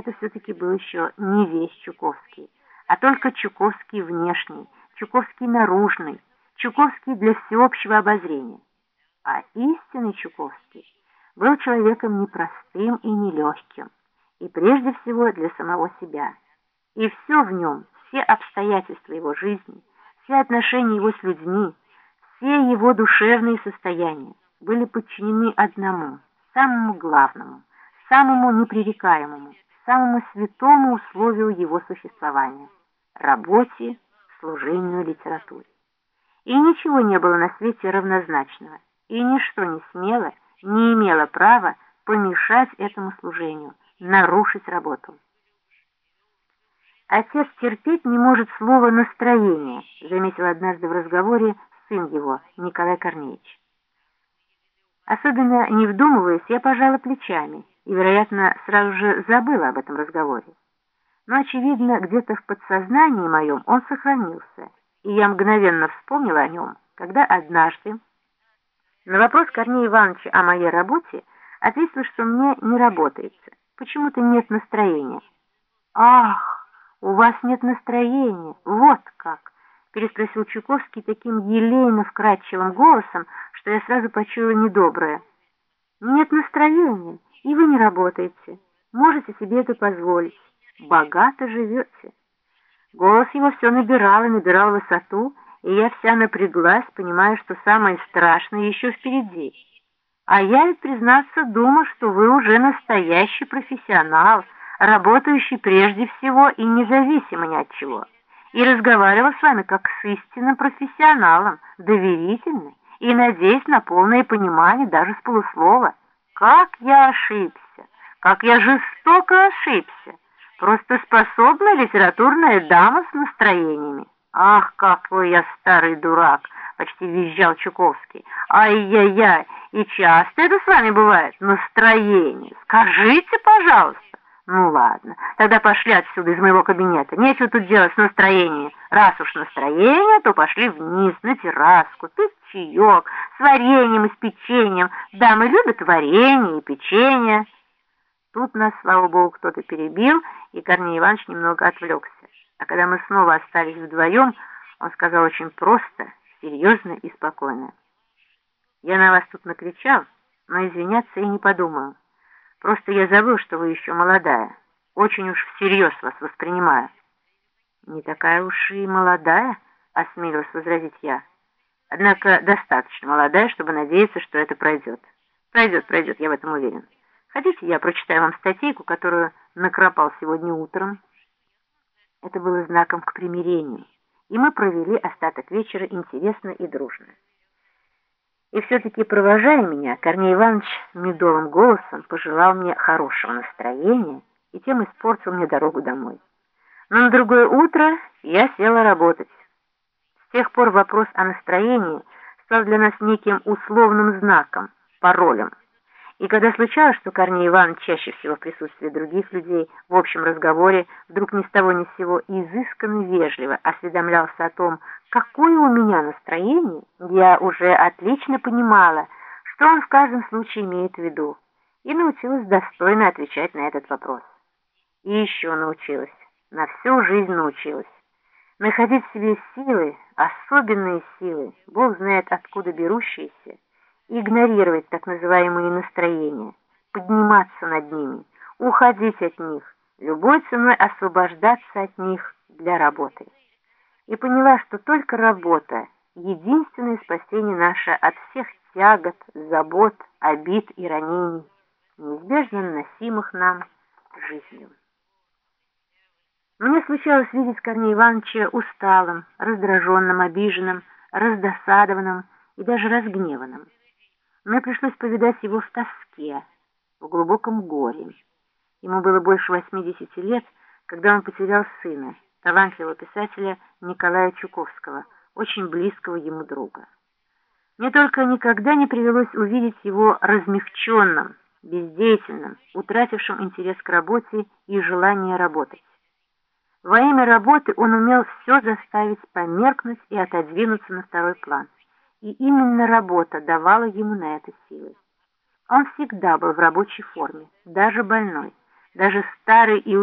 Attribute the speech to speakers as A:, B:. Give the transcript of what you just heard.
A: это все-таки был еще не весь Чуковский, а только Чуковский внешний, Чуковский наружный, Чуковский для всеобщего обозрения. А истинный Чуковский был человеком непростым и нелегким, и прежде всего для самого себя. И все в нем, все обстоятельства его жизни, все отношения его с людьми, все его душевные состояния были подчинены одному, самому главному, самому непререкаемому, самому святому условию его существования – работе, служению литературе. И ничего не было на свете равнозначного, и ничто не смело, не имело права помешать этому служению, нарушить работу. Отец терпеть не может слова «настроение», заметил однажды в разговоре сын его, Николай Корнеевич. Особенно не вдумываясь, я пожала плечами и, вероятно, сразу же забыла об этом разговоре. Но, очевидно, где-то в подсознании моем он сохранился, и я мгновенно вспомнила о нем, когда однажды на вопрос Корнея Ивановича о моей работе ответила, что мне не работается, почему-то нет настроения. «Ах, у вас нет настроения, вот как!» переспросил Чуковский таким елейно-вкрадчивым голосом, что я сразу почуяла недоброе. «Нет настроения, и вы не работаете. Можете себе это позволить. Богато живете». Голос его все набирал и набирал высоту, и я вся напряглась, понимая, что самое страшное еще впереди. А я ведь, признаться, думаю, что вы уже настоящий профессионал, работающий прежде всего и независимо ни от чего и разговаривал с вами как с истинным профессионалом, доверительно и надеясь на полное понимание даже с полуслова. Как я ошибся, как я жестоко ошибся. Просто способная литературная дама с настроениями. Ах, какой я старый дурак, почти визжал Чуковский. Ай-яй-яй, и часто это с вами бывает, настроение. Скажите, пожалуйста. Ну ладно, тогда пошли отсюда из моего кабинета. Нечего тут делать с настроением. Раз уж настроение, то пошли вниз, на терраску, пить чаек с вареньем и с печеньем. Дамы любят варенье и печенье. Тут нас, слава богу, кто-то перебил, и Корней Иванович немного отвлекся. А когда мы снова остались вдвоем, он сказал очень просто, серьезно и спокойно. Я на вас тут накричал, но извиняться и не подумаю. Просто я забыл, что вы еще молодая. Очень уж всерьез вас воспринимаю». «Не такая уж и молодая», — осмелилась возразить я. «Однако достаточно молодая, чтобы надеяться, что это пройдет. Пройдет, пройдет, я в этом уверен. Хотите, я прочитаю вам статейку, которую накропал сегодня утром?» Это было знаком к примирению, и мы провели остаток вечера интересно и дружно. И все-таки, провожая меня, Корней Иванович медовым голосом пожелал мне хорошего настроения и тем испортил мне дорогу домой. Но на другое утро я села работать. С тех пор вопрос о настроении стал для нас неким условным знаком, паролем. И когда случалось, что Корней Иванович чаще всего в присутствии других людей в общем разговоре вдруг ни с того ни с сего изысканно вежливо осведомлялся о том, какое у меня настроение, я уже отлично понимала, что он в каждом случае имеет в виду, и научилась достойно отвечать на этот вопрос. И еще научилась, на всю жизнь научилась. Находить в себе силы, особенные силы, Бог знает откуда берущиеся, игнорировать так называемые настроения, подниматься над ними, уходить от них, любой ценой освобождаться от них для работы. И поняла, что только работа — единственное спасение наше от всех тягот, забот, обид и ранений, неизбежно наносимых нам жизнью. Мне случалось видеть Корнея Ивановича усталым, раздраженным, обиженным, раздосадованным и даже разгневанным. Мне пришлось повидать его в тоске, в глубоком горе. Ему было больше 80 лет, когда он потерял сына, талантливого писателя Николая Чуковского, очень близкого ему друга. Мне только никогда не привелось увидеть его размягченным, бездеятельным, утратившим интерес к работе и желание работать. Во имя работы он умел все заставить померкнуть и отодвинуться на второй план и именно работа давала ему на это силы. Он всегда был в рабочей форме, даже больной, даже старый и